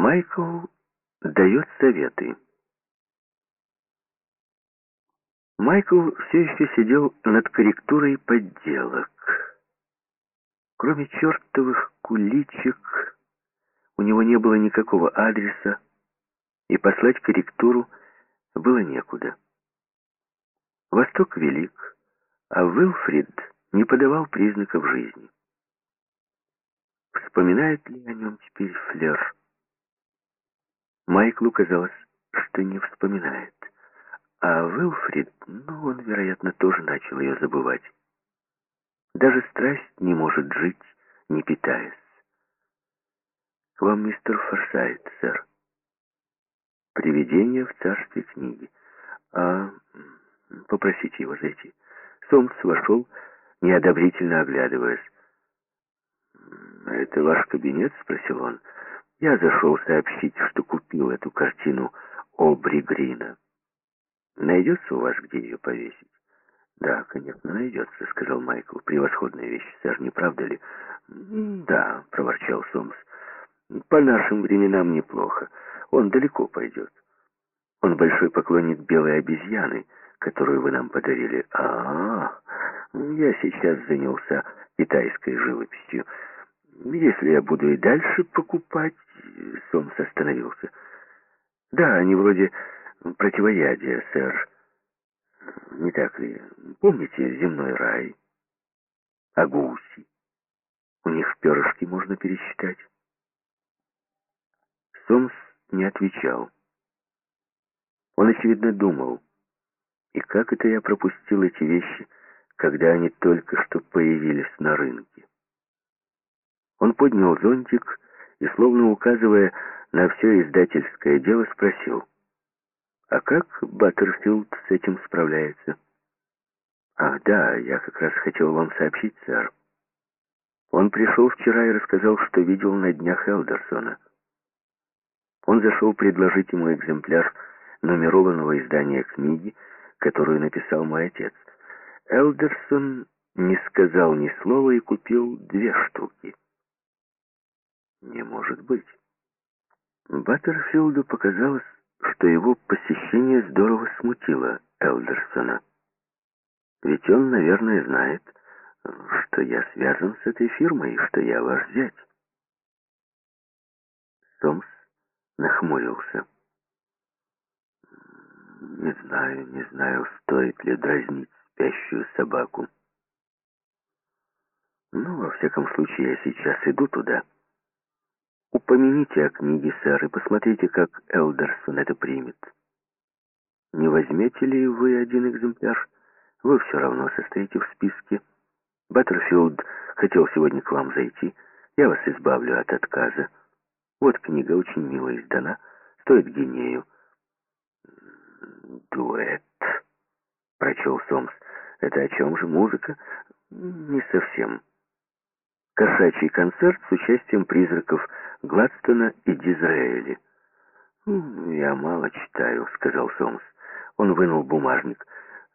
Майкл дает советы. Майкл все еще сидел над корректурой подделок. Кроме чертовых куличек, у него не было никакого адреса, и послать корректуру было некуда. Восток велик, а Уилфрид не подавал признаков жизни. Вспоминает ли о нем теперь Флер? Майклу казалось, что не вспоминает. А Уилфрид, ну, он, вероятно, тоже начал ее забывать. Даже страсть не может жить, не питаясь. Вам мистер Форсайт, сэр. Привидение в царстве книги. А попросите его зайти. Сомс вошел, неодобрительно оглядываясь. «Это ваш кабинет?» — спросил он. «Я зашел сообщить, что купил эту картину Обри Грина. Найдется у вас, где ее повесить?» «Да, конечно, найдется», — сказал Майкл. «Превосходная вещь, сэр, не правда ли?» «Да», — проворчал Сомс. «По нашим временам неплохо. Он далеко пойдет. Он большой поклонник белой обезьяны, которую вы нам подарили. А, -а, -а я сейчас занялся китайской живописью. Если я буду и дальше покупать...» Сомс остановился. «Да, они вроде противоядия, сэр». Не так ли? Помните земной рай? А гуси? У них перышки можно пересчитать. Сомс не отвечал. Он, очевидно, думал, и как это я пропустил эти вещи, когда они только что появились на рынке. Он поднял зонтик и, словно указывая на все издательское дело, спросил, а как Баттерфилд с этим справляется? Ах, да, я как раз хотел вам сообщить, сэр. Он пришел вчера и рассказал, что видел на днях Элдерсона. Он зашел предложить ему экземпляр нумерованного издания книги, которую написал мой отец. Элдерсон не сказал ни слова и купил две штуки. Не может быть. Баттерфилду показалось, что его посещение здорово смутило Элдерсона. Ведь он, наверное, знает, что я связан с этой фирмой и что я ваш зять. Сомс нахмурился. Не знаю, не знаю, стоит ли дразнить спящую собаку. Ну, во всяком случае, я сейчас иду туда. Упомяните о книге, сэр, и посмотрите, как Элдерсон это примет. Не возьмете ли вы один экземпляр? Вы все равно состоите в списке. Баттерфилд хотел сегодня к вам зайти. Я вас избавлю от отказа. Вот книга очень мило издана, стоит гинею. «Дуэт», — прочел Сомс. «Это о чем же музыка?» «Не совсем». Кошачий концерт с участием призраков Гладстона и Дизраэли. «Я мало читаю», — сказал Сомс. Он вынул бумажник.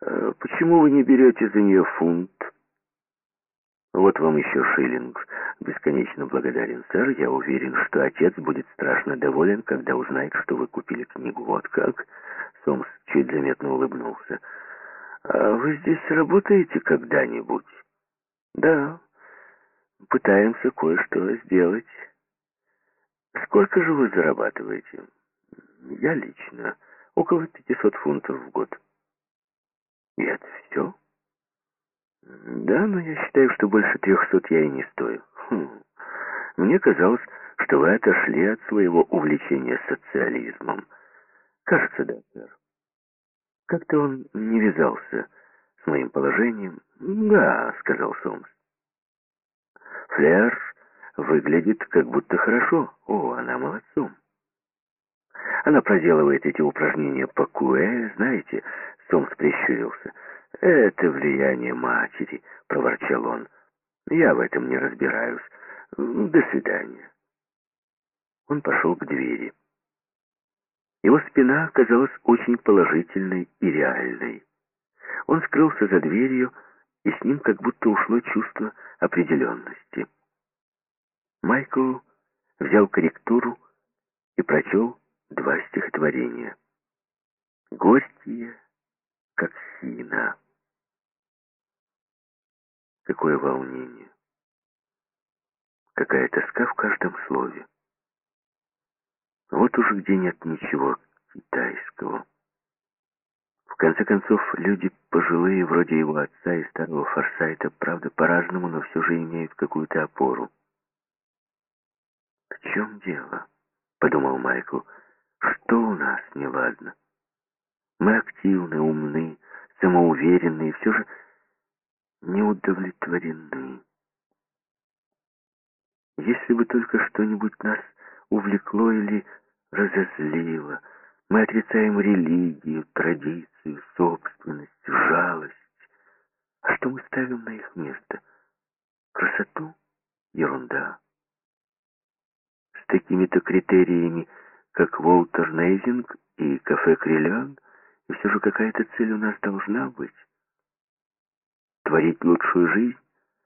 «Э, «Почему вы не берете за нее фунт?» «Вот вам еще шиллинг. Бесконечно благодарен, сэр. Я уверен, что отец будет страшно доволен, когда узнает, что вы купили книгу. Вот как?» Сомс чуть заметно улыбнулся. «А вы здесь работаете когда-нибудь?» «Да, пытаемся кое-что сделать. Сколько же вы зарабатываете? Я лично. Около 500 фунтов в год. И это все? Да, но я считаю, что больше 300 я и не стою. Хм. Мне казалось, что вы отошли от своего увлечения социализмом. Кажется, да, сэр. Как-то он не вязался с моим положением. Да, сказал Сомс. Флер выглядит как будто хорошо. О, она молодцом. Она проделывает эти упражнения по куэ, знаете, Сомс прищурился. «Это влияние матери», — проворчал он. «Я в этом не разбираюсь. До свидания». Он пошел к двери. Его спина оказалась очень положительной и реальной. Он скрылся за дверью, и с ним как будто ушло чувство определенности. Майкл взял корректуру и прочел два стихотворения. Горькие, как сина. Какое волнение. Какая тоска в каждом слове. Вот уже где нет ничего китайского. В конце концов, люди пожилые, вроде его отца и старого Форсайта, правда, по-разному, но все же имеют какую-то опору. «В чем дело?» — подумал Майкл. «Что у нас неладно? Мы активны, умны, самоуверенны и все же не удовлетворены. Если бы только что-нибудь нас увлекло или разозлило, мы отрицаем религию, традицию, собственность, жалость. А что мы ставим на их место? Красоту? Ерунда. Такими-то критериями, как Волтер Нейзинг и кафе Криллиан, и все же какая-то цель у нас должна быть. Творить лучшую жизнь?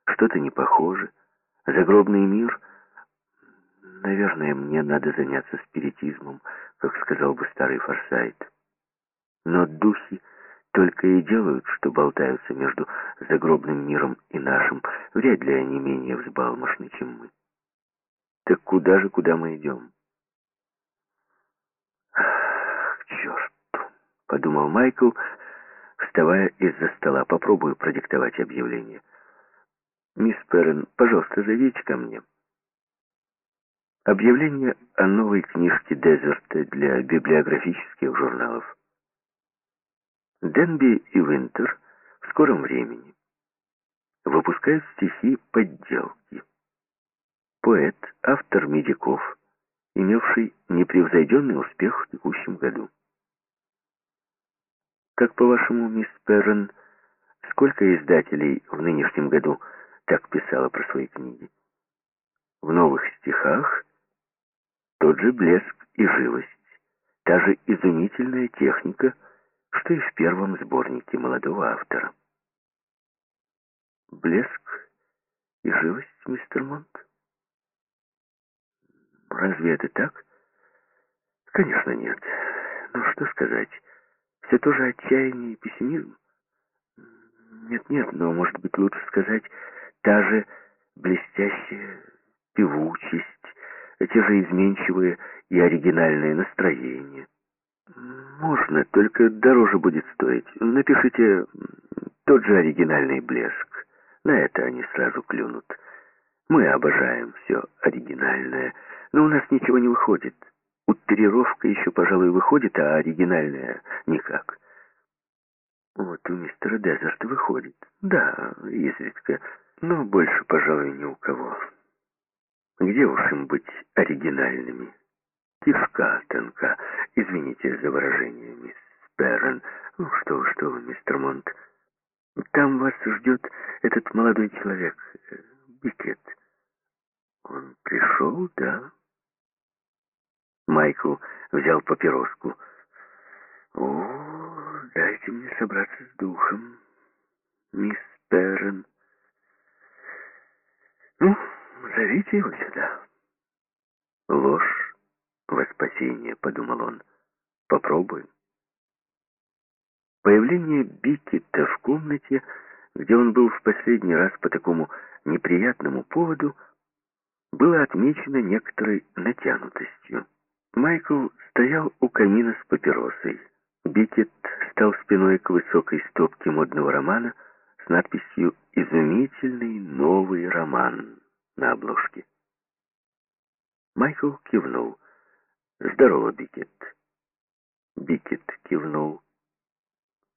Что-то не похоже. Загробный мир? Наверное, мне надо заняться спиритизмом, как сказал бы старый Форсайт. Но духи только и делают, что болтаются между загробным миром и нашим. Вряд ли они менее взбалмошны, чем мы. Так куда же, куда мы идем? К черту, подумал Майкл, вставая из-за стола. Попробую продиктовать объявление. «Мисс Перрен, пожалуйста, зайдите ко мне». Объявление о новой книжке Дезерта для библиографических журналов. Денби и Винтер в скором времени выпускают стихи подделки. Поэт, автор медиков, имевший непревзойденный успех в текущем году. Как по-вашему, мисс Перрон, сколько издателей в нынешнем году так писало про свои книги? В новых стихах тот же блеск и живость, та же изумительная техника, что и в первом сборнике молодого автора. Блеск и живость, мистер Монт? Разве это так? Конечно, нет. Ну, что сказать... Все тоже отчаяние и пессимизм? Нет-нет, но, может быть, лучше сказать, та же блестящая певучесть, те же изменчивые и оригинальные настроения. Можно, только дороже будет стоить. Напишите тот же оригинальный блеск. На это они сразу клюнут. Мы обожаем все оригинальное, но у нас ничего не выходит. Утрировка еще, пожалуй, выходит, а оригинальная никак. Вот у мистера Дезерта выходит. Да, изредка, но больше, пожалуй, ни у кого. Где уж им быть оригинальными? Кишка тонка. Извините за выражение, мисс Перрон. Ну что вы, что вы, мистер Монт. Там вас ждет этот молодой человек, э, Бикет. Он пришел, да? Майкл взял папироску. «О, дайте мне собраться с духом, мисс Перрон. Ну, зовите его сюда». «Ложь во спасение», — подумал он. «Попробуем». Появление Биккета в комнате, где он был в последний раз по такому неприятному поводу, было отмечено некоторой натянутостью. Майкл стоял у камина с папиросой. Бикет стал спиной к высокой стопке модного романа с надписью «Изумительный новый роман» на обложке. Майкл кивнул. «Здорово, Бикет». Бикет кивнул.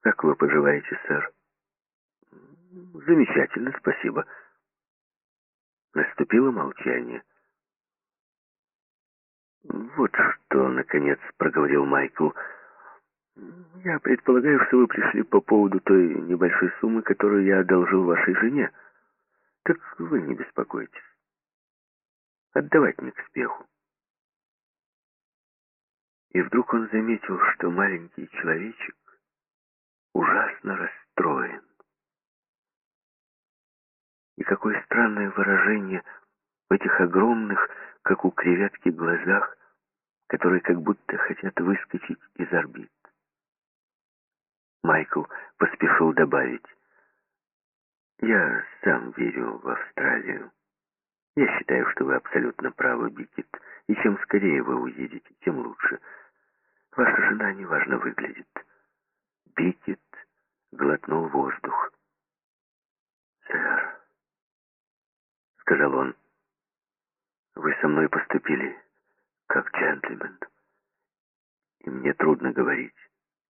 «Как вы поживаете, сэр?» «Замечательно, спасибо». Наступило молчание. «Вот что, наконец, проговорил Майкл. Я предполагаю, что вы пришли по поводу той небольшой суммы, которую я одолжил вашей жене. Так вы не беспокойтесь. Отдавать не к спеху». И вдруг он заметил, что маленький человечек ужасно расстроен. И какое странное выражение в этих огромных, как у креветки, глазах которые как будто хотят выскочить из орбит. Майкл поспешил добавить. «Я сам верю в Австралию. Я считаю, что вы абсолютно правы, Бикет, и чем скорее вы уедете, тем лучше. Ваша жена неважно выглядит». Бикет глотнул воздух. «Сэр», — сказал он, — «вы со мной поступили как джентльмен, и мне трудно говорить.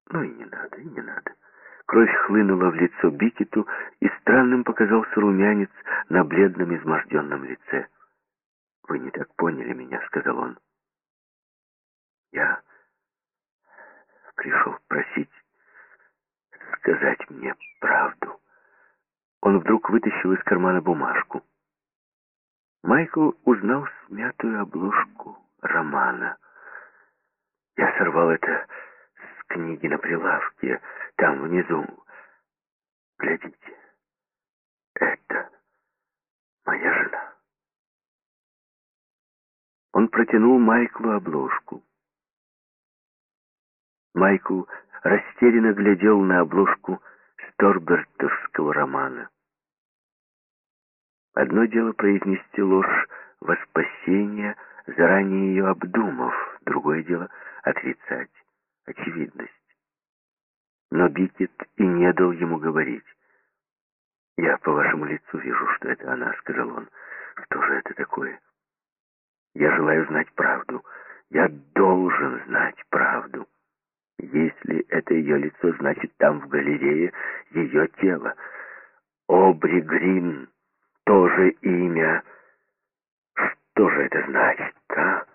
Ну и не надо, и не надо». Кровь хлынула в лицо Бикету, и странным показался румянец на бледном изможденном лице. «Вы не так поняли меня», — сказал он. «Я пришел просить сказать мне правду». Он вдруг вытащил из кармана бумажку. Майкл узнал смятую обложку романа. Я сорвал это с книги на прилавке, там внизу. Глядите, это моя жена. Он протянул Майклу обложку. Майкл растерянно глядел на обложку Сторбертовского романа. Одно дело произнести ложь во спасение, заранее ее обдумав, другое дело отрицать очевидность. Но Бикет и не дал ему говорить. «Я по вашему лицу вижу, что это она», — сказал он. «Что же это такое?» «Я желаю знать правду. Я должен знать правду. Если это ее лицо, значит, там в галерее ее тело. Обри Грин, тоже имя. Что же это значит, а?»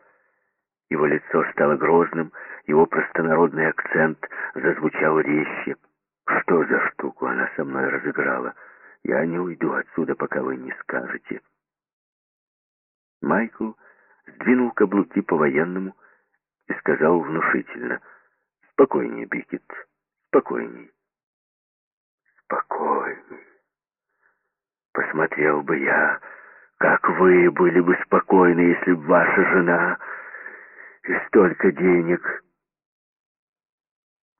Его лицо стало грозным, его простонародный акцент зазвучал резче. «Что за штуку она со мной разыграла? Я не уйду отсюда, пока вы не скажете». Майкл сдвинул каблуки по-военному и сказал внушительно. «Спокойнее, Бикет, спокойней». «Спокойней. Посмотрел бы я, как вы были бы спокойны, если б ваша жена...» и столько денег.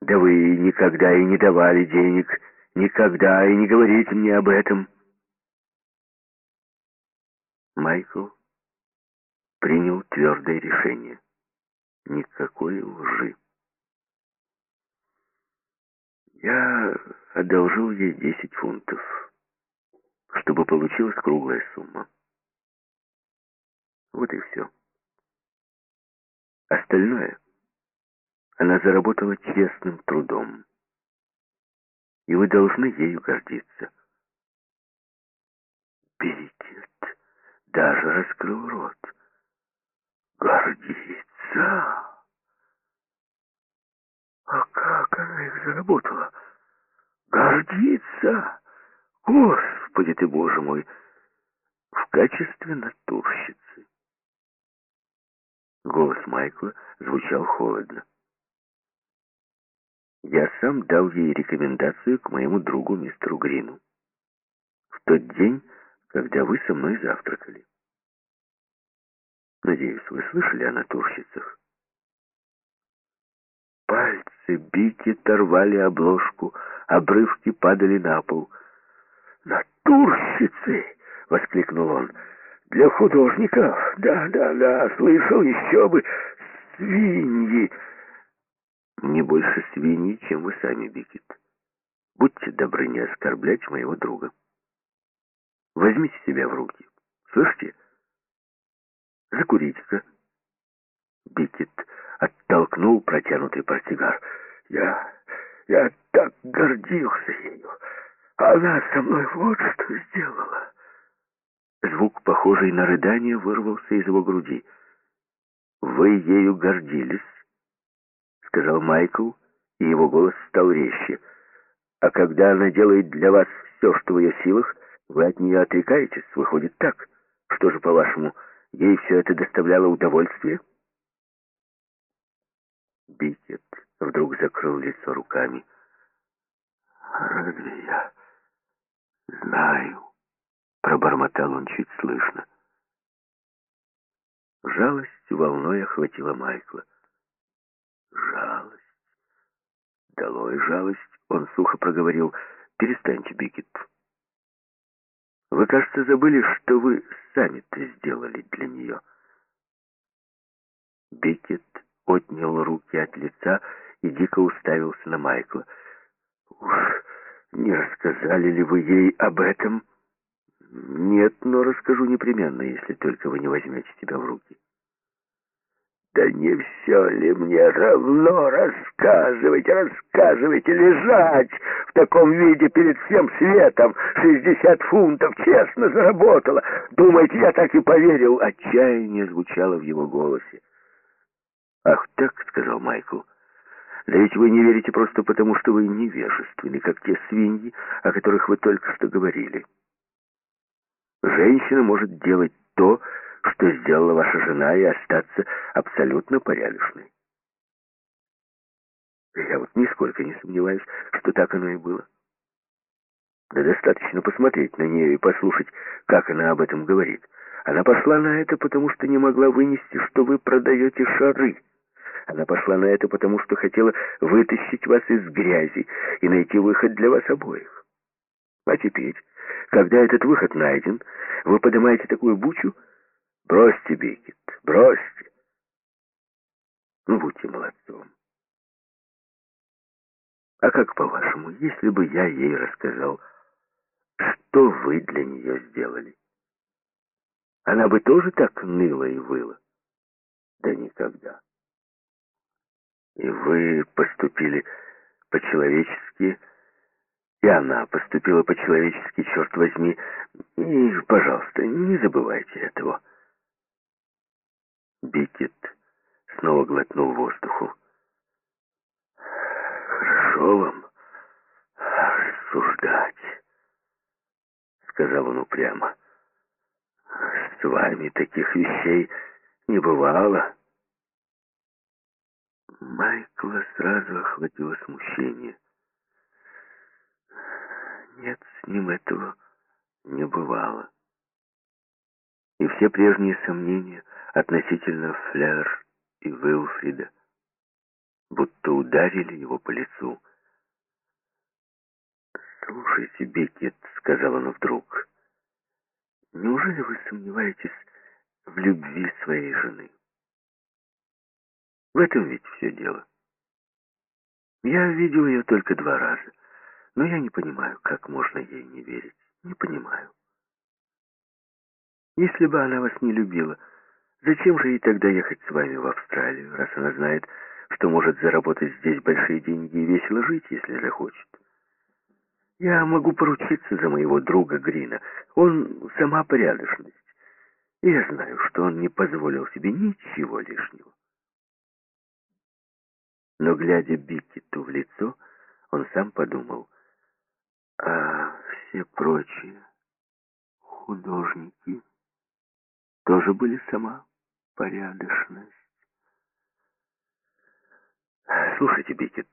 Да вы никогда и не давали денег, никогда и не говорите мне об этом. Майкл принял твердое решение. Никакой лжи. Я одолжил ей десять фунтов, чтобы получилась круглая сумма. Вот и все. Остальное она заработала честным трудом. И вы должны ею гордиться. Бикет даже раскрыл рот. Гордиться? А как она их заработала? Гордиться? Господи ты, Боже мой! В качестве натурщицы. Голос Майкла звучал холодно. Я сам дал ей рекомендацию к моему другу мистеру Грину. В тот день, когда вы со мной завтракали. Надеюсь, вы слышали о натурщицах? Пальцы Бики торвали обложку, обрывки падали на пол. «Натурщицы!» — воскликнул он. Для художников? Да, да, да, слышал еще бы. Свиньи. Не больше свиньи, чем вы сами, Бикет. Будьте добры не оскорблять моего друга. Возьмите себя в руки. Слышите? Закурите-ка. Бикет оттолкнул протянутый портсигар. Я... я так гордился ею. Она со мной вот что сделала. Звук, похожий на рыдание, вырвался из его груди. «Вы ею гордились», — сказал Майкл, и его голос стал резче. «А когда она делает для вас все, что в ее силах, вы от нее отрекаетесь, выходит так. Что же, по-вашему, ей все это доставляло удовольствие?» Бикет вдруг закрыл лицо руками. «Разве я «Знаю», — пробормотал он чуть слышно. Жалость волной охватила Майкла. «Жалость! Долой жалость!» — он сухо проговорил. «Перестаньте, Бикет. Вы, кажется, забыли, что вы сами-то сделали для нее». Бикет отнял руки от лица и дико уставился на Майкла. «Уж...» не рассказали ли вы ей об этом?» «Нет, но расскажу непременно, если только вы не возьмете себя в руки». Да не все ли мне равно? Рассказывайте, рассказывайте, лежать в таком виде перед всем светом. Шестьдесят фунтов честно заработала. Думаете, я так и поверил? Отчаяние звучало в его голосе. «Ах так», — сказал Майкл, — «да ведь вы не верите просто потому, что вы невежественны, как те свиньи, о которых вы только что говорили. Женщина может делать то, что сделала ваша жена, и остаться абсолютно порядочной. Я вот нисколько не сомневаюсь, что так оно и было. Да достаточно посмотреть на нее и послушать, как она об этом говорит. Она пошла на это, потому что не могла вынести, что вы продаете шары. Она пошла на это, потому что хотела вытащить вас из грязи и найти выход для вас обоих. А теперь, когда этот выход найден, вы поднимаете такую бучу, Бросьте, Бикет, бросьте. Ну, будьте молодцом. А как по-вашему, если бы я ей рассказал, что вы для нее сделали? Она бы тоже так ныла и выла? Да никогда. И вы поступили по-человечески, и она поступила по-человечески, черт возьми. И, пожалуйста, не забывайте этого. Бикет снова глотнул воздуху. «Хорошо вам рассуждать», — сказал он упрямо. «С вами таких вещей не бывало». Майкла сразу охватило смущение. Нет, с ним этого не бывало. И все прежние сомнения относительно Флер и Уилфрида, будто ударили его по лицу. «Слушайте, Бекет», — сказал он вдруг, — «неужели вы сомневаетесь в любви своей жены? В этом ведь все дело. Я видел ее только два раза, но я не понимаю, как можно ей не верить. Не понимаю. Если бы она вас не любила, — Зачем же ей тогда ехать с вами в Австралию, раз она знает, что может заработать здесь большие деньги и весело жить, если захочет? Я могу поручиться за моего друга Грина. Он сама порядочность. И я знаю, что он не позволил себе ничего лишнего. Но, глядя Бикету в лицо, он сам подумал, а все прочие художники тоже были сама порядочность. Слушайте, Бикет,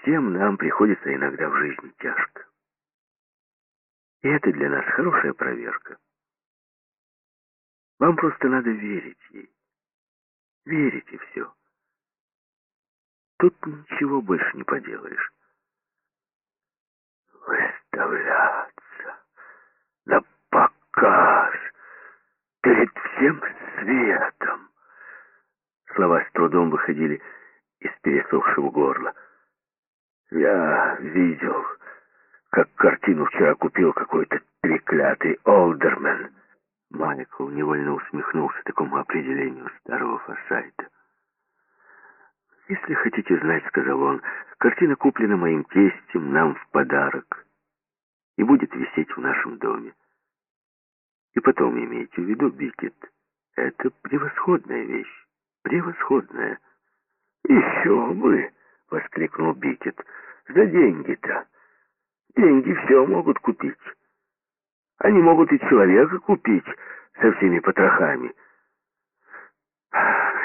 всем нам приходится иногда в жизни тяжко. И это для нас хорошая проверка. Вам просто надо верить ей. Верите все. Тут ничего больше не поделаешь. Выставляться на показ перед всем светом. Слова с трудом выходили из пересохшего горла. Я видел, как картину вчера купил какой-то треклятый олдермен. Майкл невольно усмехнулся такому определению старого форсайта. «Если хотите знать, — сказал он, — картина куплена моим тестем нам в подарок и будет висеть в нашем доме. И потом имейте в виду, Бикет, это превосходная вещь, превосходная. «Еще бы!» — воскликнул Бикет. «За деньги-то! Деньги все могут купить. Они могут и человека купить со всеми потрохами».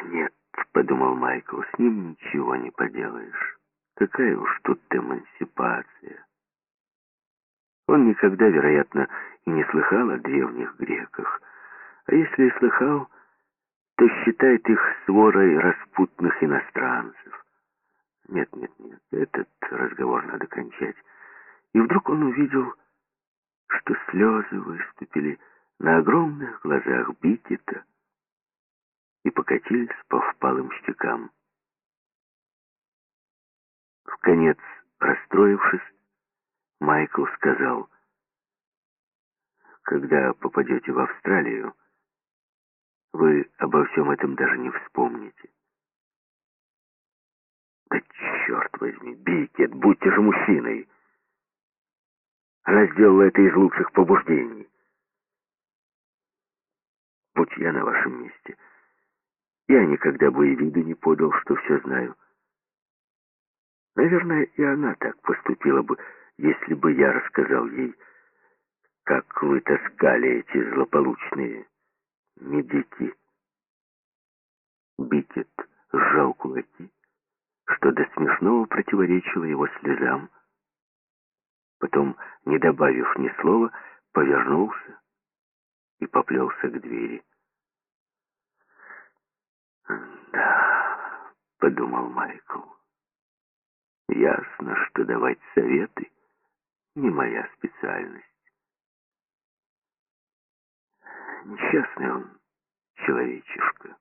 «Нет», — подумал Майкл, — «с ним ничего не поделаешь. Какая уж тут эмансипация». Он никогда, вероятно, и не слыхал о древних греках. А если и слыхал, то считает их сворой распутных иностранцев. Нет, нет, нет, этот разговор надо кончать. И вдруг он увидел, что слезы выступили на огромных глазах Бикета и покатились по впалым щекам. В конец расстроившись, Майкл сказал, «Когда попадете в Австралию, вы обо всем этом даже не вспомните». «Да черт возьми, Бикет, будьте же мужчиной!» Она сделала это из лучших побуждений. Будь я на вашем месте, я никогда бы и виду не подал, что все знаю. Наверное, и она так поступила бы, если бы я рассказал ей, как вы таскали эти злополучные медики. Бикет сжал кулаки, что до смешного противоречило его слезам. Потом, не добавив ни слова, повернулся и поплелся к двери. «Да», — подумал Майкл, — «ясно, что давать советы не моя специальность. Несчастный он человечишка».